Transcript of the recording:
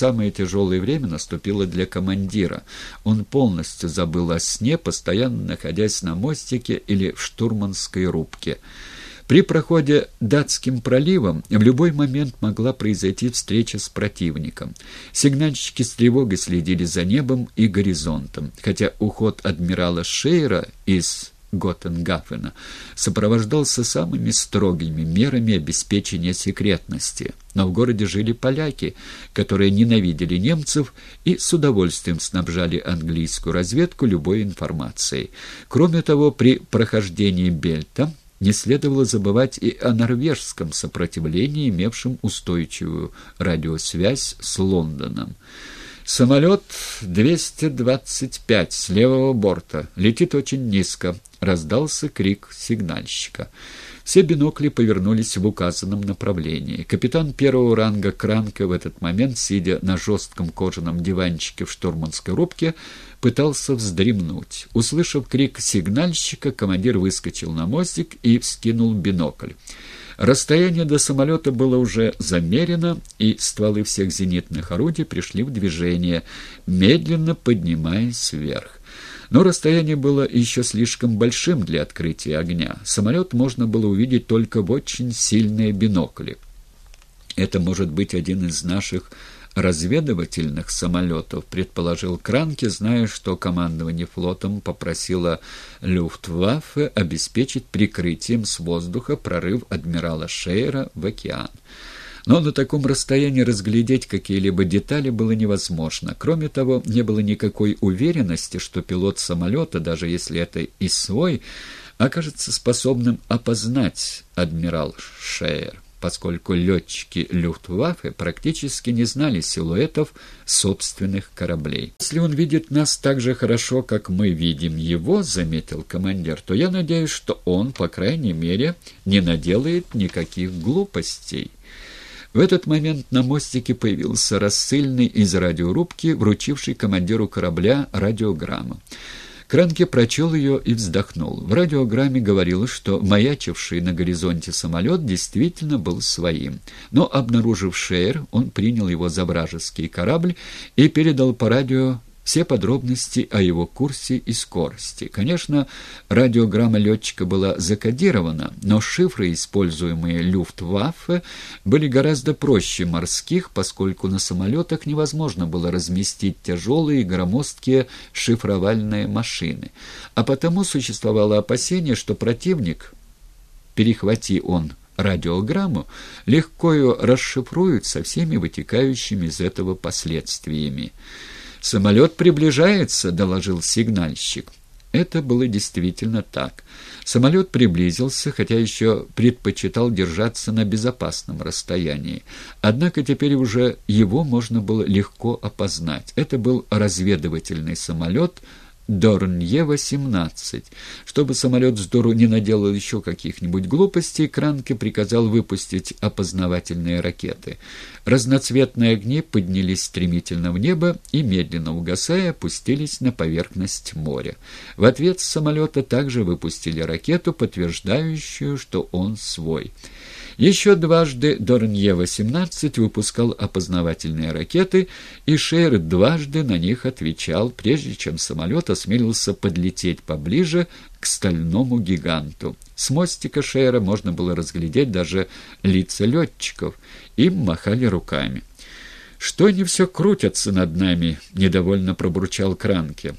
самое тяжелое время наступило для командира. Он полностью забыл о сне, постоянно находясь на мостике или в штурманской рубке. При проходе датским проливом в любой момент могла произойти встреча с противником. Сигнальщики с тревогой следили за небом и горизонтом, хотя уход адмирала Шейра из Готтенгафена сопровождался самыми строгими мерами обеспечения секретности. Но в городе жили поляки, которые ненавидели немцев и с удовольствием снабжали английскую разведку любой информацией. Кроме того, при прохождении Бельта не следовало забывать и о норвежском сопротивлении, имевшем устойчивую радиосвязь с Лондоном. «Самолет 225 с левого борта. Летит очень низко», — раздался крик сигнальщика. Все бинокли повернулись в указанном направлении. Капитан первого ранга Кранка в этот момент, сидя на жестком кожаном диванчике в штурманской рубке, пытался вздремнуть. Услышав крик сигнальщика, командир выскочил на мостик и вскинул бинокль. Расстояние до самолета было уже замерено, и стволы всех зенитных орудий пришли в движение, медленно поднимаясь вверх. Но расстояние было еще слишком большим для открытия огня. Самолет можно было увидеть только в очень сильные бинокли. Это может быть один из наших разведывательных самолетов, предположил Кранке, зная, что командование флотом попросило Люфтваффе обеспечить прикрытием с воздуха прорыв адмирала Шейера в океан. Но на таком расстоянии разглядеть какие-либо детали было невозможно. Кроме того, не было никакой уверенности, что пилот самолета, даже если это и свой, окажется способным опознать адмирал Шейер поскольку летчики Люфтваффе практически не знали силуэтов собственных кораблей. «Если он видит нас так же хорошо, как мы видим его, — заметил командир, — то я надеюсь, что он, по крайней мере, не наделает никаких глупостей». В этот момент на мостике появился рассыльный из радиорубки, вручивший командиру корабля радиограмму. Кранке прочел ее и вздохнул. В радиограмме говорилось, что маячивший на горизонте самолет действительно был своим. Но, обнаружив Шейр, он принял его за вражеский корабль и передал по радио все подробности о его курсе и скорости. Конечно, радиограмма летчика была закодирована, но шифры, используемые Люфтваффе, были гораздо проще морских, поскольку на самолетах невозможно было разместить тяжелые громоздкие шифровальные машины. А потому существовало опасение, что противник, перехвати он радиограмму, легко ее расшифруют со всеми вытекающими из этого последствиями. «Самолет приближается», — доложил сигнальщик. Это было действительно так. Самолет приблизился, хотя еще предпочитал держаться на безопасном расстоянии. Однако теперь уже его можно было легко опознать. Это был разведывательный самолет Дорнье-18. Чтобы самолет с дуру не наделал еще каких-нибудь глупостей, Кранке приказал выпустить опознавательные ракеты. Разноцветные огни поднялись стремительно в небо и, медленно угасая, опустились на поверхность моря. В ответ с самолета также выпустили ракету, подтверждающую, что он свой. Еще дважды Дорнье-18 выпускал опознавательные ракеты, и Шейр дважды на них отвечал, прежде чем самолет осмелился подлететь поближе к стальному гиганту. С мостика Шейра можно было разглядеть даже лица летчиков. Им махали руками. «Что они все крутятся над нами?» — недовольно пробурчал Кранке.